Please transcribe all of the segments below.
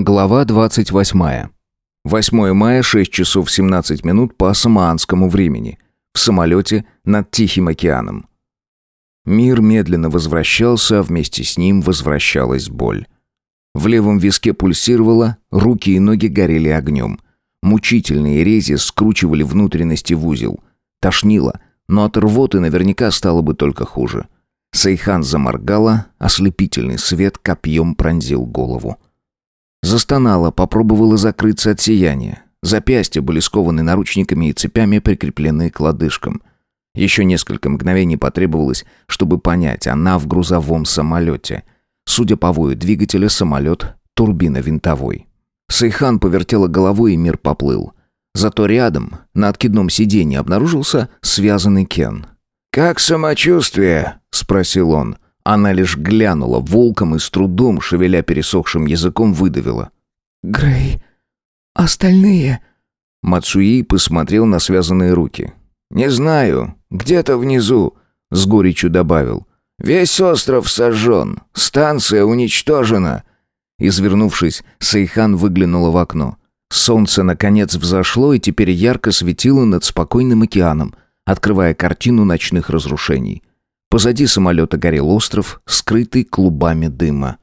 Глава 28. 8 мая, 6 часов 17 минут по самоанскому времени. В самолете над Тихим океаном. Мир медленно возвращался, а вместе с ним возвращалась боль. В левом виске пульсировало, руки и ноги горели огнем. Мучительные рези скручивали внутренности в узел. Тошнило, но от рвоты наверняка стало бы только хуже. Сайхан заморгала, ослепительный свет копьем пронзил голову. Застонала, попробовала закрыться от сияния. Запястья были скованы наручниками и цепями, прикрепленные к лодыжкам. Еще несколько мгновений потребовалось, чтобы понять, она в грузовом самолете. Судя по вою двигателя, самолет — турбовинтовой. Сайхан повертела головой, и мир поплыл. Зато рядом, на откидном сиденье, обнаружился связанный Кен. «Как самочувствие?» — спросил он. Она лишь глянула волком и с трудом, шевеля пересохшим языком, выдавила. «Грей, остальные...» Мацуи посмотрел на связанные руки. «Не знаю, где-то внизу», — с горечью добавил. «Весь остров сожжен, станция уничтожена». Извернувшись, Сайхан выглянула в окно. Солнце, наконец, взошло и теперь ярко светило над спокойным океаном, открывая картину ночных разрушений. Позади самолета горел остров, скрытый клубами дыма.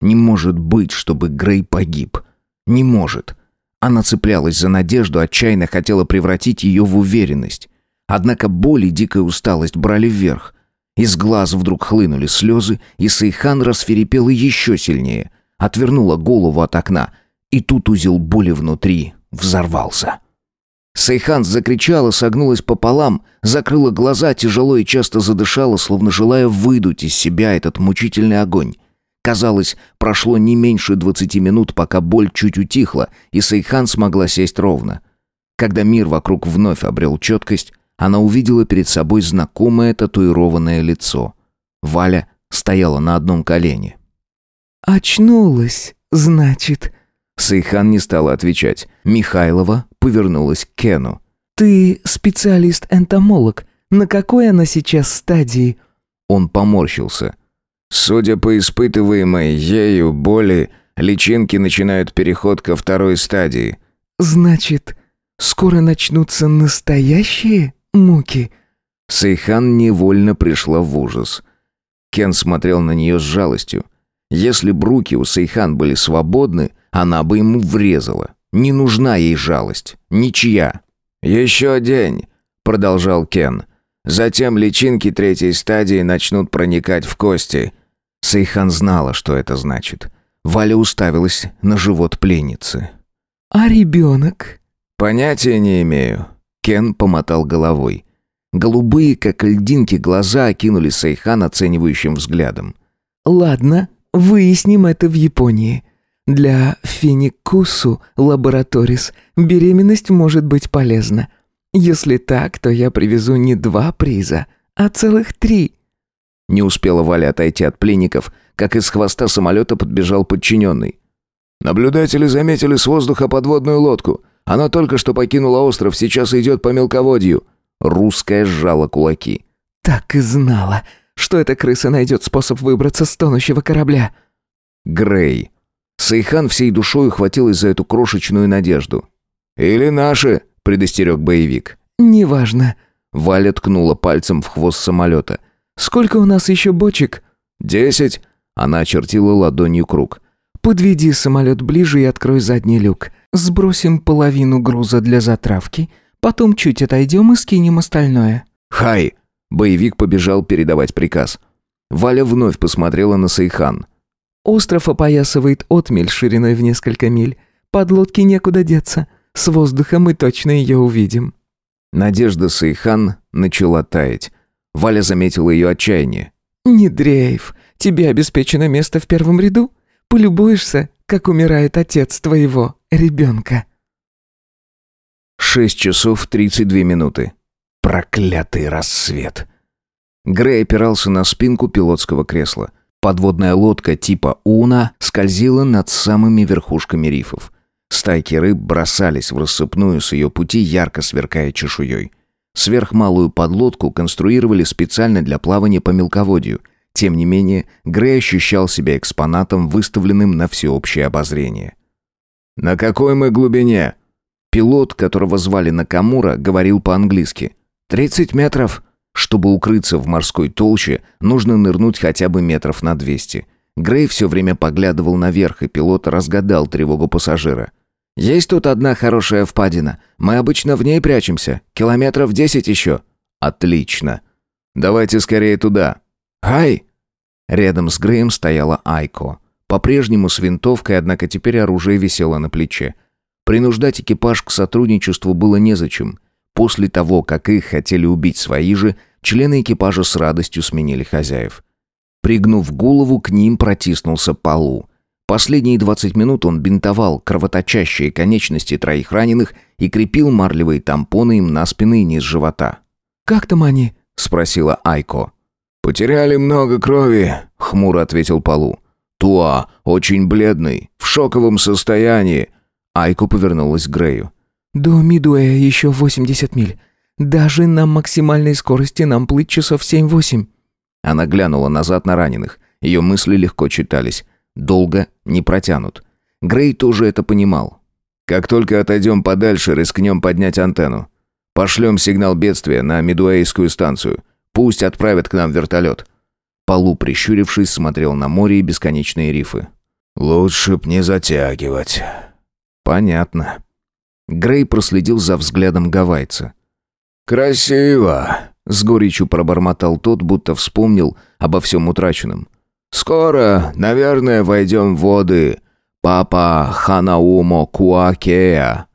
Не может быть, чтобы Грей погиб. Не может. Она цеплялась за надежду, отчаянно хотела превратить ее в уверенность. Однако боль и дикая усталость брали верх. Из глаз вдруг хлынули слезы, и Сайхан рассвирепела еще сильнее. Отвернула голову от окна, и тут узел боли внутри взорвался. Сайхан закричала, согнулась пополам, закрыла глаза, тяжело и часто задышала, словно желая выдуть из себя этот мучительный огонь. Казалось, прошло не меньше двадцати минут, пока боль чуть утихла, и Сайхан смогла сесть ровно. Когда мир вокруг вновь обрел четкость, она увидела перед собой знакомое татуированное лицо. Валя стояла на одном колене. «Очнулась, значит», Сайхан не стала отвечать. Михайлова повернулась к Кену. «Ты специалист-энтомолог. На какой она сейчас стадии?» Он поморщился. «Судя по испытываемой ею боли, личинки начинают переход ко второй стадии». «Значит, скоро начнутся настоящие муки?» Сайхан невольно пришла в ужас. Кен смотрел на нее с жалостью. Если б руки у Сайхан были свободны, она бы ему врезала. Не нужна ей жалость. Ничья. «Еще день», — продолжал Кен. «Затем личинки третьей стадии начнут проникать в кости». Сайхан знала, что это значит. Валя уставилась на живот пленницы. «А ребенок?» «Понятия не имею». Кен помотал головой. Голубые, как льдинки, глаза окинули Сайхан оценивающим взглядом. «Ладно, выясним это в Японии. Для финикусу лабораторис беременность может быть полезна. Если так, то я привезу не два приза, а целых три». Не успела Валя отойти от пленников, как из хвоста самолета подбежал подчиненный. «Наблюдатели заметили с воздуха подводную лодку. Она только что покинула остров, сейчас идет по мелководью». Русская сжала кулаки. «Так и знала, что эта крыса найдет способ выбраться с тонущего корабля». Грей. Сайхан всей душой ухватилась за эту крошечную надежду. «Или наши», — предостерег боевик. «Неважно». Валя ткнула пальцем в хвост самолета. «Сколько у нас еще бочек?» «Десять». Она очертила ладонью круг. «Подведи самолет ближе и открой задний люк. Сбросим половину груза для затравки, потом чуть отойдем и скинем остальное». «Хай!» Боевик побежал передавать приказ. Валя вновь посмотрела на Сайхан. Остров опоясывает отмель шириной в несколько миль. Подлодке некуда деться. С воздуха мы точно ее увидим». Надежда Сайхан начала таять. Валя заметила ее отчаяние. «Не дрейф. Тебе обеспечено место в первом ряду? Полюбуешься, как умирает отец твоего ребенка». Шесть часов тридцать две минуты. Проклятый рассвет. Грей опирался на спинку пилотского кресла. Подводная лодка типа «Уна» скользила над самыми верхушками рифов. Стайки рыб бросались в рассыпную с ее пути, ярко сверкая чешуей. Сверхмалую подлодку конструировали специально для плавания по мелководью. Тем не менее, Грей ощущал себя экспонатом, выставленным на всеобщее обозрение. «На какой мы глубине?» Пилот, которого звали Накамура, говорил по-английски. «Тридцать метров». Чтобы укрыться в морской толще, нужно нырнуть хотя бы метров на двести. Грей все время поглядывал наверх, и пилот разгадал тревогу пассажира. «Есть тут одна хорошая впадина. Мы обычно в ней прячемся. Километров десять еще». «Отлично. Давайте скорее туда». «Ай!» Рядом с Греем стояла Айко. По-прежнему с винтовкой, однако теперь оружие висело на плече. Принуждать экипаж к сотрудничеству было незачем. После того, как их хотели убить свои же, члены экипажа с радостью сменили хозяев. Пригнув голову, к ним протиснулся Полу. Последние 20 минут он бинтовал кровоточащие конечности троих раненых и крепил марлевые тампоны им на спины и низ живота. «Как там они?» — спросила Айко. «Потеряли много крови», — хмуро ответил Полу. «Туа очень бледный, в шоковом состоянии». Айко повернулась к Грею. «До Мидуэя еще 80 миль. Даже на максимальной скорости нам плыть часов 7-8». Она глянула назад на раненых. Ее мысли легко читались. Долго не протянут. Грей тоже это понимал. «Как только отойдем подальше, рискнем поднять антенну. Пошлем сигнал бедствия на Медуэйскую станцию. Пусть отправят к нам вертолет». Полу, прищурившись, смотрел на море и бесконечные рифы. «Лучше б не затягивать». «Понятно». Грей проследил за взглядом гавайца. «Красиво!» — с горечью пробормотал тот, будто вспомнил обо всем утраченном. «Скоро, наверное, войдем в воды Папа Ханаумо Куакея».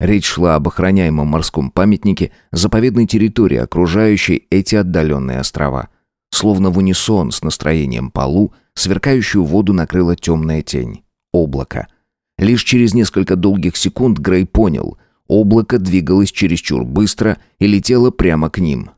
Речь шла об охраняемом морском памятнике заповедной территории, окружающей эти отдаленные острова. Словно в унисон с настроением полу, сверкающую воду накрыла темная тень. Облако. Лишь через несколько долгих секунд Грей понял. Облако двигалось чересчур быстро и летело прямо к ним.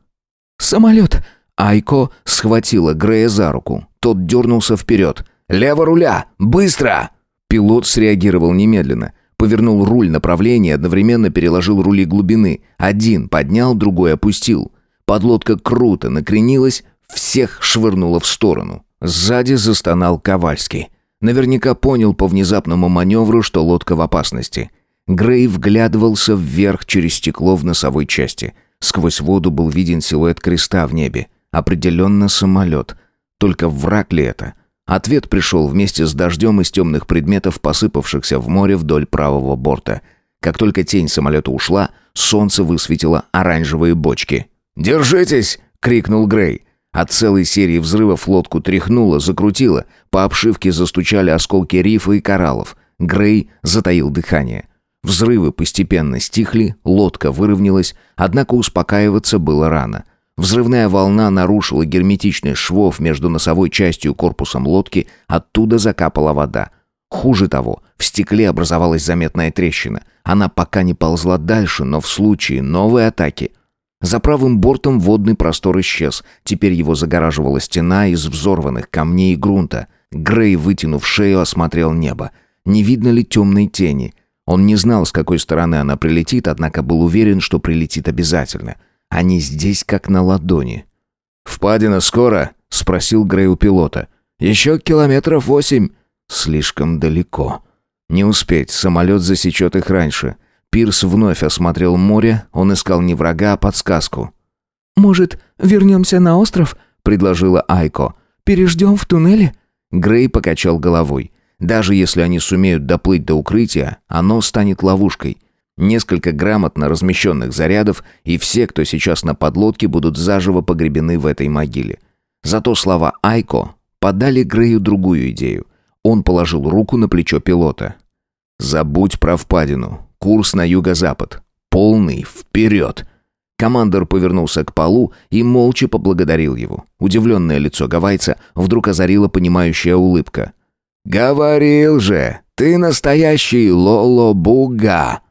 «Самолет!» Айко схватила Грея за руку. Тот дернулся вперед. «Лево руля! Быстро!» Пилот среагировал немедленно. Повернул руль направления, одновременно переложил рули глубины. Один поднял, другой опустил. Подлодка круто накренилась, всех швырнула в сторону. Сзади застонал Ковальский. Наверняка понял по внезапному маневру, что лодка в опасности. Грей вглядывался вверх через стекло в носовой части. Сквозь воду был виден силуэт креста в небе. Определенно самолет. Только враг ли это? Ответ пришел вместе с дождем из темных предметов, посыпавшихся в море вдоль правого борта. Как только тень самолета ушла, солнце высветило оранжевые бочки. «Держитесь!» — крикнул Грей. От целой серии взрывов лодку тряхнуло, закрутило. По обшивке застучали осколки рифа и кораллов. Грей затаил дыхание. Взрывы постепенно стихли, лодка выровнялась, однако успокаиваться было рано. Взрывная волна нарушила герметичность швов между носовой частью и корпусом лодки, оттуда закапала вода. Хуже того, в стекле образовалась заметная трещина. Она пока не ползла дальше, но в случае новой атаки за правым бортом водный простор исчез. Теперь его загораживала стена из взорванных камней и грунта. Грей, вытянув шею, осмотрел небо. Не видно ли темной тени? Он не знал, с какой стороны она прилетит, однако был уверен, что прилетит обязательно. Они здесь как на ладони. «Впадина скоро?» — спросил Грей у пилота. «Еще километров восемь». «Слишком далеко. Не успеть, самолет засечет их раньше». Пирс вновь осмотрел море, он искал не врага, а подсказку. «Может, вернемся на остров?» — предложила Айко. «Переждем в туннеле?» Грей покачал головой. Даже если они сумеют доплыть до укрытия, оно станет ловушкой. Несколько грамотно размещенных зарядов, и все, кто сейчас на подлодке, будут заживо погребены в этой могиле. Зато слова Айко подали Грею другую идею. Он положил руку на плечо пилота. «Забудь про впадину. Курс на юго-запад. Полный вперед!» Командор повернулся к полу и молча поблагодарил его. Удивленное лицо гавайца вдруг озарила понимающая улыбка. «Говорил же, ты настоящий Лоло-Буга!»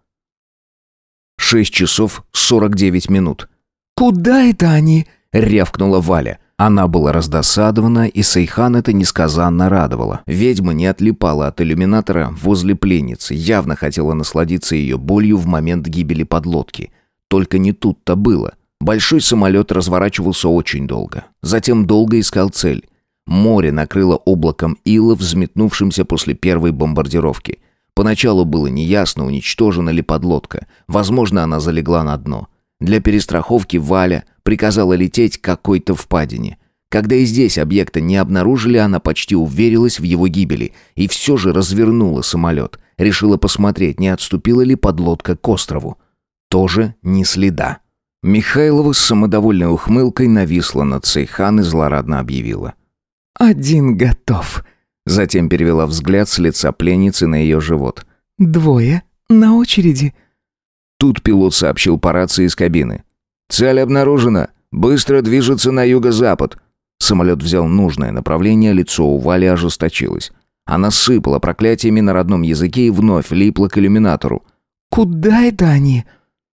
Шесть часов сорок девять минут. «Куда это они?» — рявкнула Валя. Она была раздосадована, и Сейхан это несказанно радовало. Ведьма не отлипала от иллюминатора возле пленницы, явно хотела насладиться ее болью в момент гибели подлодки. Только не тут-то было. Большой самолет разворачивался очень долго. Затем долго искал цель. Море накрыло облаком ила, взметнувшимся после первой бомбардировки. Поначалу было неясно, уничтожена ли подлодка. Возможно, она залегла на дно. Для перестраховки Валя приказала лететь к какой-то впадине. Когда и здесь объекта не обнаружили, она почти уверилась в его гибели и все же развернула самолет. Решила посмотреть, не отступила ли подлодка к острову. Тоже ни следа. Михайлова с самодовольной ухмылкой нависла над Сейхан и злорадно объявила. «Один готов». Затем перевела взгляд с лица пленницы на ее живот. «Двое на очереди». Тут пилот сообщил по рации из кабины. «Цель обнаружена. Быстро движется на юго-запад». Самолет взял нужное направление, лицо у Вали ожесточилось. Она сыпала проклятиями на родном языке и вновь липла к иллюминатору. «Куда это они?»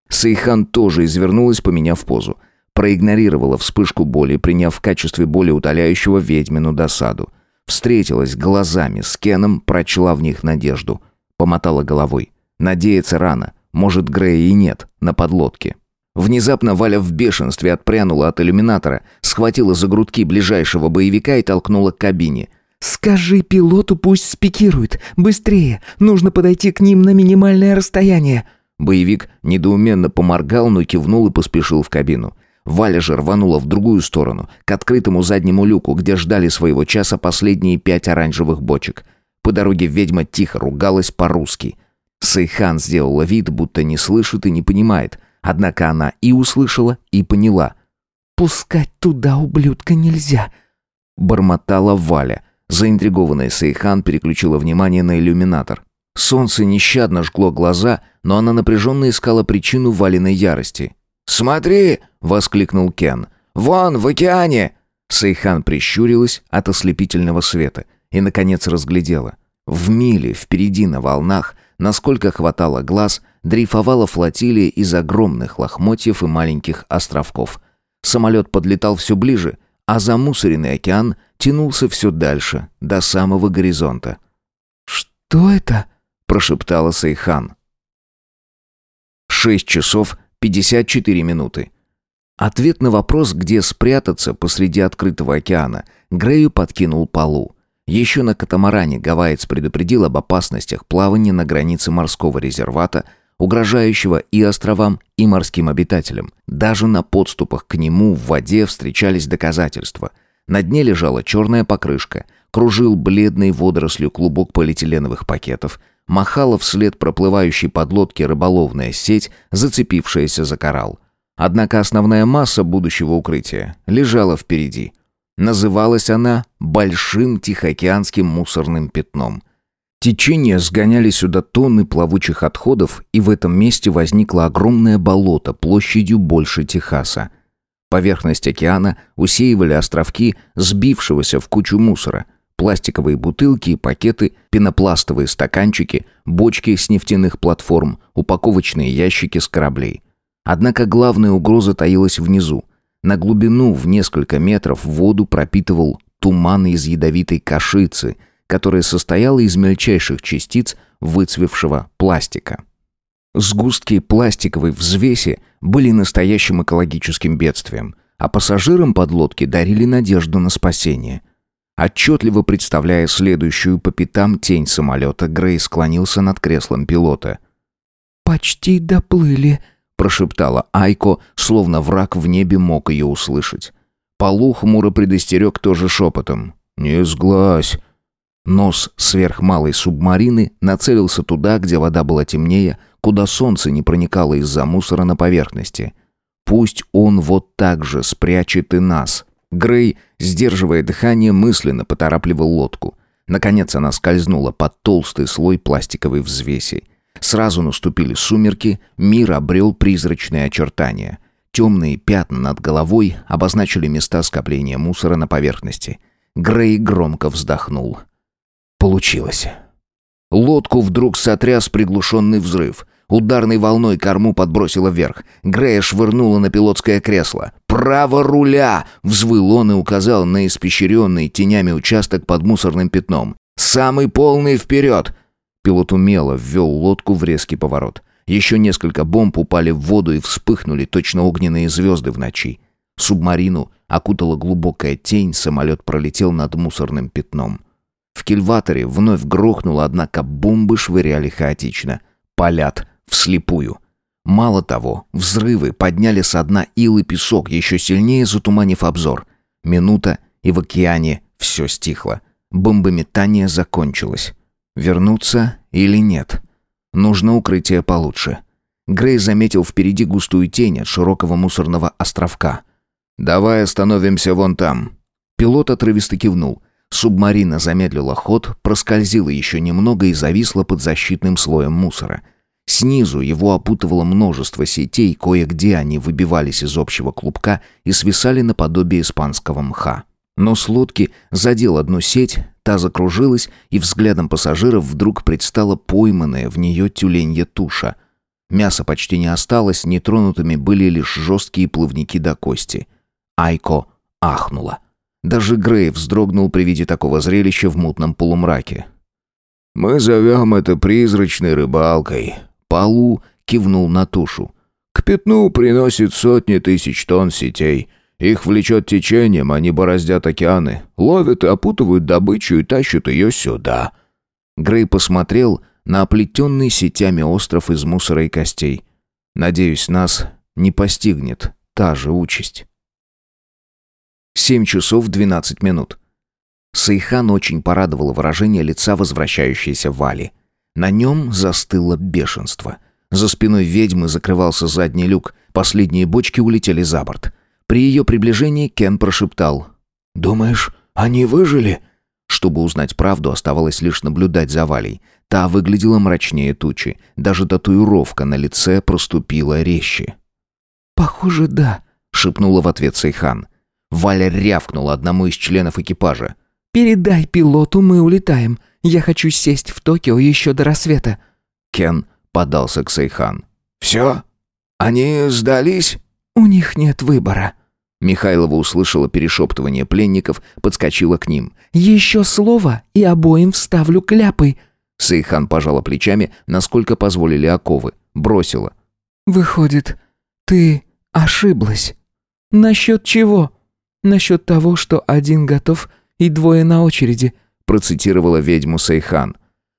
Сейхан тоже извернулась, поменяв позу. Проигнорировала вспышку боли, приняв в качестве боли утоляющего ведьмину досаду. Встретилась глазами с Кеном, прочла в них надежду. Помотала головой. Надеяться рано. Может, Грея и нет, на подлодке. Внезапно Валя в бешенстве отпрянула от иллюминатора, схватила за грудки ближайшего боевика и толкнула к кабине. «Скажи пилоту, пусть спикирует. Быстрее. Нужно подойти к ним на минимальное расстояние». Боевик недоуменно поморгал, но кивнул и поспешил в кабину. Валя же рванула в другую сторону, к открытому заднему люку, где ждали своего часа последние пять оранжевых бочек. По дороге ведьма тихо ругалась по-русски. Сейхан сделала вид, будто не слышит и не понимает. Однако она и услышала, и поняла. «Пускать туда ублюдка нельзя», — бормотала Валя. Заинтригованная Сейхан переключила внимание на иллюминатор. Солнце нещадно жгло глаза, но она напряженно искала причину Валиной ярости. «Смотри!» — воскликнул Кен. «Вон, в океане!» Сейхан прищурилась от ослепительного света и, наконец, разглядела. В миле впереди на волнах, насколько хватало глаз, дрейфовала флотилия из огромных лохмотьев и маленьких островков. Самолет подлетал все ближе, а замусоренный океан тянулся все дальше, до самого горизонта. «Что это?» – прошептала Сейхан. Шесть часов пятьдесят четыре минуты. Ответ на вопрос, где спрятаться посреди открытого океана, Грею подкинул Полу. Еще на катамаране гавайец предупредил об опасностях плавания на границе морского резервата – угрожающего и островам, и морским обитателям. Даже на подступах к нему в воде встречались доказательства. На дне лежала черная покрышка, кружил бледной водорослью клубок полиэтиленовых пакетов, махала вслед проплывающей подлодке рыболовная сеть, зацепившаяся за коралл. Однако основная масса будущего укрытия лежала впереди. Называлась она «Большим Тихоокеанским мусорным пятном», Течения сгоняли сюда тонны плавучих отходов, и в этом месте возникло огромное болото площадью больше Техаса. Поверхность океана усеивали островки сбившегося в кучу мусора. Пластиковые бутылки и пакеты, пенопластовые стаканчики, бочки с нефтяных платформ, упаковочные ящики с кораблей. Однако главная угроза таилась внизу. На глубину в несколько метров воду пропитывал туман из ядовитой кашицы – которое состояло из мельчайших частиц выцвевшего пластика. Сгустки пластиковой взвеси были настоящим экологическим бедствием, а пассажирам подлодки дарили надежду на спасение. Отчетливо представляя следующую по пятам тень самолета, Грей склонился над креслом пилота. «Почти доплыли», — прошептала Айко, словно враг в небе мог ее услышать. Полу хмуро предостерег тоже шепотом. «Не сглазь, Нос сверхмалой субмарины нацелился туда, где вода была темнее, куда солнце не проникало из-за мусора на поверхности. Пусть он вот так же спрячет и нас. Грей, сдерживая дыхание, мысленно поторапливал лодку. Наконец она скользнула под толстый слой пластиковой взвеси. Сразу наступили сумерки, мир обрел призрачные очертания. Темные пятна над головой обозначили места скопления мусора на поверхности. Грей громко вздохнул. Получилось. Лодку вдруг сотряс приглушенный взрыв. Ударной волной корму подбросило вверх. Грея швырнула на пилотское кресло. «Право руля!» — взвыл он и указал на испещренный тенями участок под мусорным пятном. «Самый полный вперед!» Пилот умело ввел лодку в резкий поворот. Еще несколько бомб упали в воду и вспыхнули точно огненные звезды в ночи. Субмарину окутала глубокая тень, самолет пролетел над мусорным пятном. В кильваторе вновь грохнуло, однако бомбы швыряли хаотично. Полят вслепую. Мало того, взрывы подняли со дна ил и песок, еще сильнее затуманив обзор. Минута, и в океане все стихло. Бомбометание закончилось. Вернуться или нет? Нужно укрытие получше. Грей заметил впереди густую тень от широкого мусорного островка. «Давай остановимся вон там». Пилот отрывисто кивнул. Субмарина замедлила ход, проскользила еще немного и зависла под защитным слоем мусора. Снизу его опутывало множество сетей, кое-где они выбивались из общего клубка и свисали наподобие испанского мха. Но с лодки задел одну сеть, та закружилась, и взглядом пассажиров вдруг предстала пойманная в нее тюленья туша. Мяса почти не осталось, нетронутыми были лишь жесткие плавники до кости. Айко ахнула. Даже Грей вздрогнул при виде такого зрелища в мутном полумраке. «Мы зовем это призрачной рыбалкой», Палу кивнул на тушу. «К пятну приносит сотни тысяч тонн сетей. Их влечет течением, они бороздят океаны, ловят и опутывают добычу и тащат ее сюда». Грей посмотрел на оплетенный сетями остров из мусора и костей. «Надеюсь, нас не постигнет та же участь». Семь часов двенадцать минут. Сайхан очень порадовало выражение лица возвращающейся Вали. На нем застыло бешенство. За спиной ведьмы закрывался задний люк, последние бочки улетели за борт. При ее приближении Кен прошептал «Думаешь, они выжили?» Чтобы узнать правду, оставалось лишь наблюдать за Валей. Та выглядела мрачнее тучи. Даже татуировка на лице проступила резче. «Похоже, да», — шепнула в ответ Сайхан. Валя рявкнула одному из членов экипажа. «Передай пилоту, мы улетаем. Я хочу сесть в Токио еще до рассвета». Кен подался к Сайхан. «Все? Они сдались?» «У них нет выбора». Михайлова услышала перешептывание пленников, подскочила к ним. «Еще слово, и обоим вставлю кляпы». Сейхан пожала плечами, насколько позволили оковы. Бросила. «Выходит, ты ошиблась. Насчет чего? Насчет того, что один готов и двое на очереди процитировала ведьму Сейхан.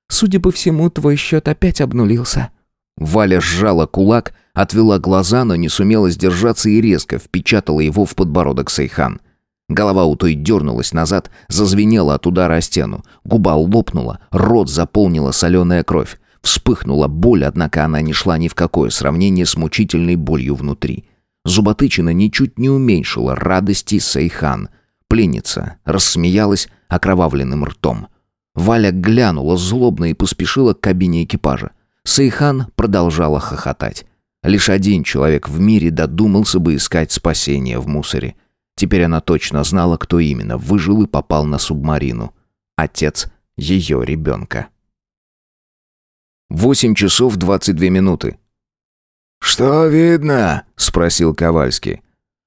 «Судя по всему, твой счет опять обнулился». Валя сжала кулак, отвела глаза, но не сумела сдержаться и резко впечатала его в подбородок Сейхан. Голова у той дернулась назад, зазвенела от удара о стену. Губа лопнула, рот заполнила соленая кровь. Вспыхнула боль, однако она не шла ни в какое сравнение с мучительной болью внутри. Зуботычина ничуть не уменьшила радости Сейхан. Пленница рассмеялась, окровавленным ртом. Валя глянула злобно и поспешила к кабине экипажа. Сейхан продолжала хохотать. Лишь один человек в мире додумался бы искать спасение в мусоре. Теперь она точно знала, кто именно выжил и попал на субмарину. Отец ее ребенка. Восемь часов двадцать две минуты. «Что видно?» — спросил Ковальский.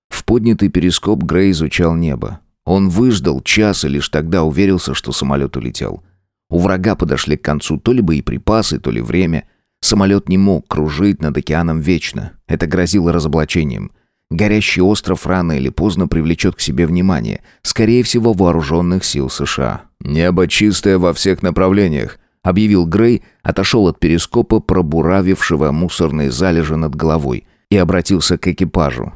В поднятый перископ Грей изучал небо. Он выждал час и лишь тогда уверился, что самолет улетел. У врага подошли к концу то ли боеприпасы, то ли время. Самолет не мог кружить над океаном вечно. Это грозило разоблачением. Горящий остров рано или поздно привлечет к себе внимание, скорее всего, вооруженных сил США. «Небо чистое во всех направлениях», — объявил Грей, отошел от перископа, пробуравившего мусорные залежи над головой, и обратился к экипажу.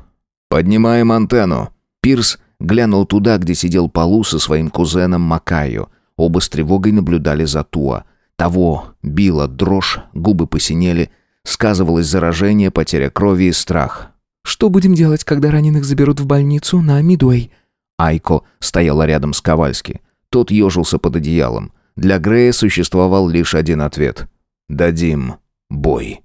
«Поднимаем антенну». Пирс Глянул туда, где сидел Полу со своим кузеном Макайо. Оба с тревогой наблюдали за Туа. Того била дрожь, губы посинели. Сказывалось заражение, потеря крови и страх. «Что будем делать, когда раненых заберут в больницу на Мидуэй?» Айко стояла рядом с Ковальски. Тот ежился под одеялом. Для Грея существовал лишь один ответ. «Дадим бой».